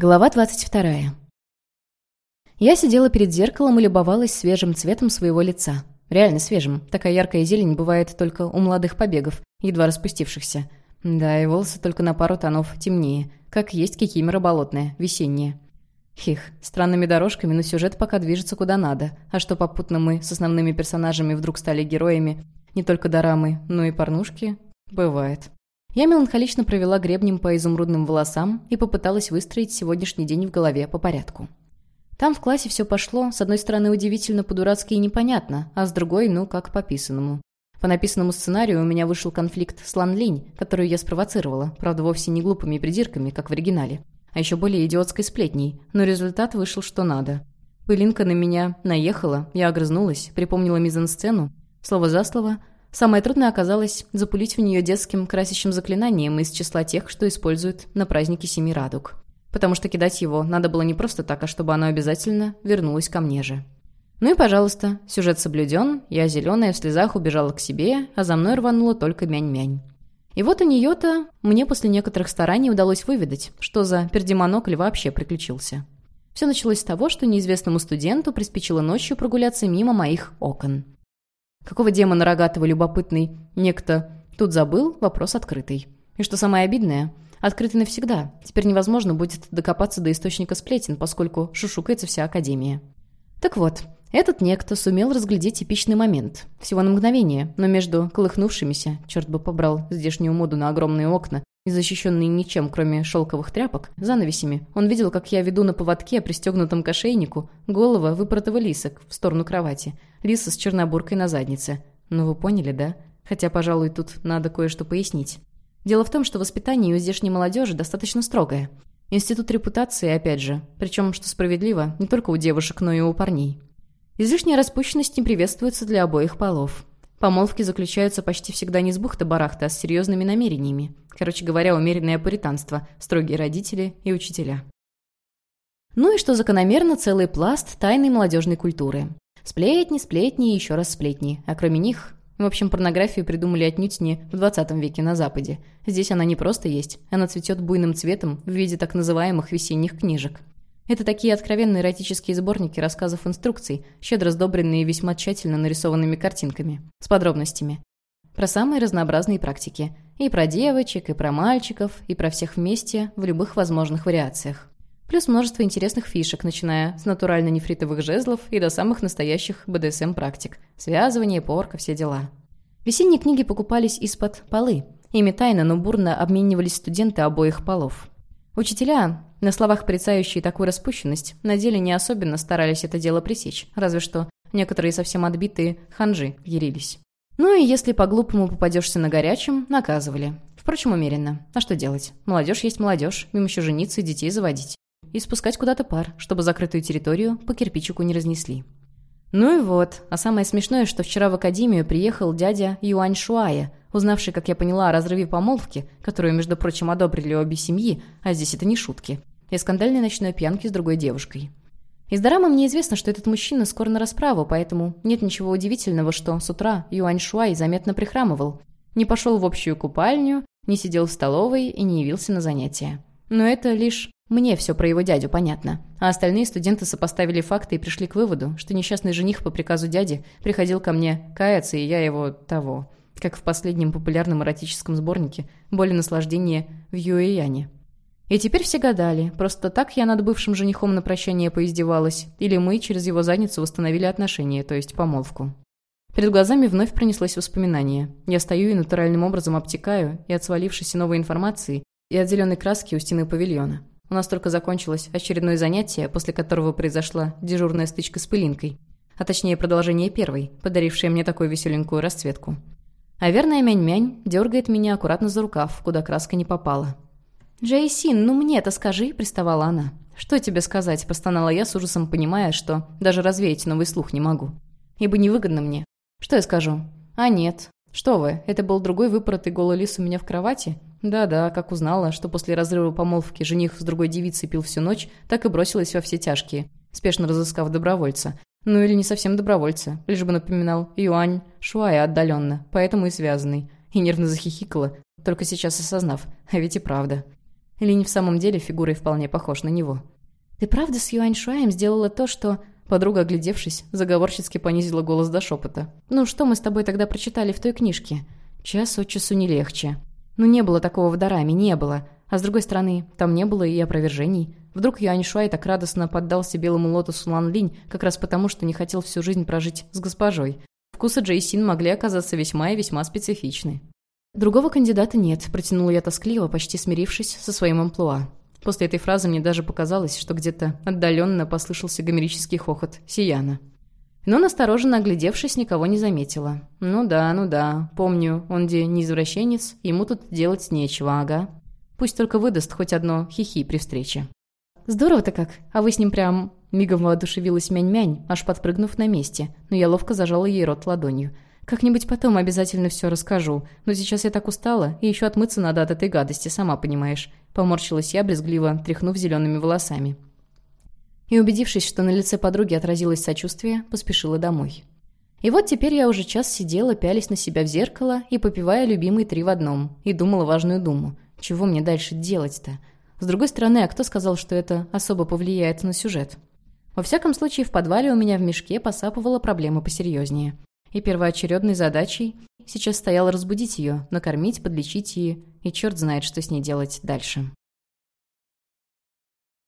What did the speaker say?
Глава 22. Я сидела перед зеркалом и любовалась свежим цветом своего лица. Реально свежим. Такая яркая зелень бывает только у молодых побегов, едва распустившихся. Да, и волосы только на пару тонов темнее, как есть кикимора болотная, весенняя. Хих, странными дорожками, но сюжет пока движется куда надо. А что попутно мы с основными персонажами вдруг стали героями, не только дорамы, но и порнушки, бывает. Я меланхолично провела гребнем по изумрудным волосам и попыталась выстроить сегодняшний день в голове по порядку. Там в классе все пошло, с одной стороны, удивительно по-дурацки и непонятно, а с другой, ну, как по писанному. По написанному сценарию у меня вышел конфликт с Лан Линь, которую я спровоцировала, правда, вовсе не глупыми придирками, как в оригинале, а еще более идиотской сплетней, но результат вышел что надо. Пылинка на меня наехала, я огрызнулась, припомнила мизансцену, слово за слово – Самое трудное оказалось запулить в нее детским красящим заклинанием из числа тех, что используют на празднике Семи Радуг. Потому что кидать его надо было не просто так, а чтобы оно обязательно вернулось ко мне же. Ну и пожалуйста, сюжет соблюден, я зеленая в слезах убежала к себе, а за мной рванула только мянь-мянь. И вот у нее-то мне после некоторых стараний удалось выведать, что за пердемонокль вообще приключился. Все началось с того, что неизвестному студенту приспичило ночью прогуляться мимо моих окон. Какого демона рогатого любопытный некто тут забыл, вопрос открытый. И что самое обидное, открытый навсегда. Теперь невозможно будет докопаться до источника сплетен, поскольку шушукается вся Академия. Так вот, этот некто сумел разглядеть типичный момент. Всего на мгновение, но между колыхнувшимися, черт бы побрал здешнюю моду на огромные окна, не защищенные ничем, кроме шелковых тряпок, занавесями, он видел, как я веду на поводке, пристегнутом к ошейнику, голова выпоротого лиса в сторону кровати, лиса с чернобуркой на заднице. Ну вы поняли, да? Хотя, пожалуй, тут надо кое-что пояснить. Дело в том, что воспитание у здешней молодежи достаточно строгое. Институт репутации, опять же, причем, что справедливо, не только у девушек, но и у парней. Излишняя распущенность не приветствуется для обоих полов. Помолвки заключаются почти всегда не с бухты-барахта, а с серьезными намерениями. Короче говоря, умеренное пуританство, строгие родители и учителя. Ну и что закономерно целый пласт тайной молодежной культуры. Сплетни, сплетни и еще раз сплетни. А кроме них... В общем, порнографию придумали отнюдь не в 20 веке на Западе. Здесь она не просто есть, она цветет буйным цветом в виде так называемых весенних книжек. Это такие откровенные эротические сборники рассказов инструкций, щедро сдобренные весьма тщательно нарисованными картинками, с подробностями. Про самые разнообразные практики. И про девочек, и про мальчиков, и про всех вместе, в любых возможных вариациях. Плюс множество интересных фишек, начиная с натурально-нефритовых жезлов и до самых настоящих БДСМ-практик. Связывание, порка, все дела. Весенние книги покупались из-под полы. Ими тайно, но бурно обменивались студенты обоих полов. Учителя, на словах порицающие такую распущенность, на деле не особенно старались это дело пресечь, разве что некоторые совсем отбитые ханжи ярились. Ну и если по-глупому попадешься на горячем, наказывали. Впрочем, умеренно. А что делать? Молодежь есть молодежь, им еще жениться детей заводить. И спускать куда-то пар, чтобы закрытую территорию по кирпичику не разнесли. Ну и вот. А самое смешное, что вчера в академию приехал дядя Юань Шуая, узнавший, как я поняла, о разрыве помолвки, которую, между прочим, одобрили обе семьи, а здесь это не шутки, и скандальной ночной пьянки с другой девушкой. Из дорамы мне известно, что этот мужчина скоро на расправу, поэтому нет ничего удивительного, что с утра Юань Шуай заметно прихрамывал. Не пошел в общую купальню, не сидел в столовой и не явился на занятия. Но это лишь мне все про его дядю понятно. А остальные студенты сопоставили факты и пришли к выводу, что несчастный жених по приказу дяди приходил ко мне каяться, и я его того как в последнем популярном эротическом сборнике «Боль и наслаждение в Юэяне». И теперь все гадали, просто так я над бывшим женихом на прощание поиздевалась, или мы через его задницу восстановили отношения, то есть помолвку. Перед глазами вновь пронеслось воспоминание. Я стою и натуральным образом обтекаю, и от свалившейся новой информации, и от зеленой краски у стены павильона. У нас только закончилось очередное занятие, после которого произошла дежурная стычка с пылинкой, а точнее продолжение первой, подарившее мне такую веселенькую расцветку. А верная мянь-мянь дергает меня аккуратно за рукав, куда краска не попала. «Джейсин, ну мне-то скажи», — приставала она. «Что тебе сказать?» — простонала я с ужасом, понимая, что даже развеять новый слух не могу. Ибо невыгодно мне. Что я скажу? А нет. Что вы, это был другой выпоротый голый лис у меня в кровати? Да-да, как узнала, что после разрыва помолвки жених с другой девицей пил всю ночь, так и бросилась во все тяжкие, спешно разыскав добровольца. Ну или не совсем добровольца, лишь бы напоминал Юань, Шуая отдаленно, поэтому и связанный. И нервно захихикала, только сейчас осознав, а ведь и правда. Линь в самом деле фигурой вполне похож на него. «Ты правда с Юань Шуаем сделала то, что...» Подруга, оглядевшись, заговорщицки понизила голос до шепота. «Ну, что мы с тобой тогда прочитали в той книжке?» «Час от часу не легче». «Ну, не было такого в Дараме, не было. А с другой стороны, там не было и опровержений. Вдруг Юань Шуай так радостно поддался белому лотосу Лан Линь как раз потому, что не хотел всю жизнь прожить с госпожой. Вкусы Джейсин могли оказаться весьма и весьма специфичны. «Другого кандидата нет», – протянула я тоскливо, почти смирившись со своим амплуа. После этой фразы мне даже показалось, что где-то отдаленно послышался гомерический хохот Сияна. Но, настороженно оглядевшись, никого не заметила. «Ну да, ну да, помню, он где не извращенец, ему тут делать нечего, ага. Пусть только выдаст хоть одно хихи при встрече». «Здорово-то как, а вы с ним прям...» Мигом воодушевилась Мянь-Мянь, аж подпрыгнув на месте, но я ловко зажала ей рот ладонью. «Как-нибудь потом обязательно все расскажу, но сейчас я так устала, и еще отмыться надо от этой гадости, сама понимаешь. Поморщилась я, брезгливо, тряхнув зелеными волосами. И, убедившись, что на лице подруги отразилось сочувствие, поспешила домой. И вот теперь я уже час сидела, пялись на себя в зеркало и попивая любимый три в одном, и думала важную думу. Чего мне дальше делать-то? С другой стороны, а кто сказал, что это особо повлияет на сюжет? Во всяком случае, в подвале у меня в мешке посапывала проблема посерьезнее. И первоочередной задачей сейчас стояло разбудить ее, накормить, подлечить ее, и черт знает, что с ней делать дальше.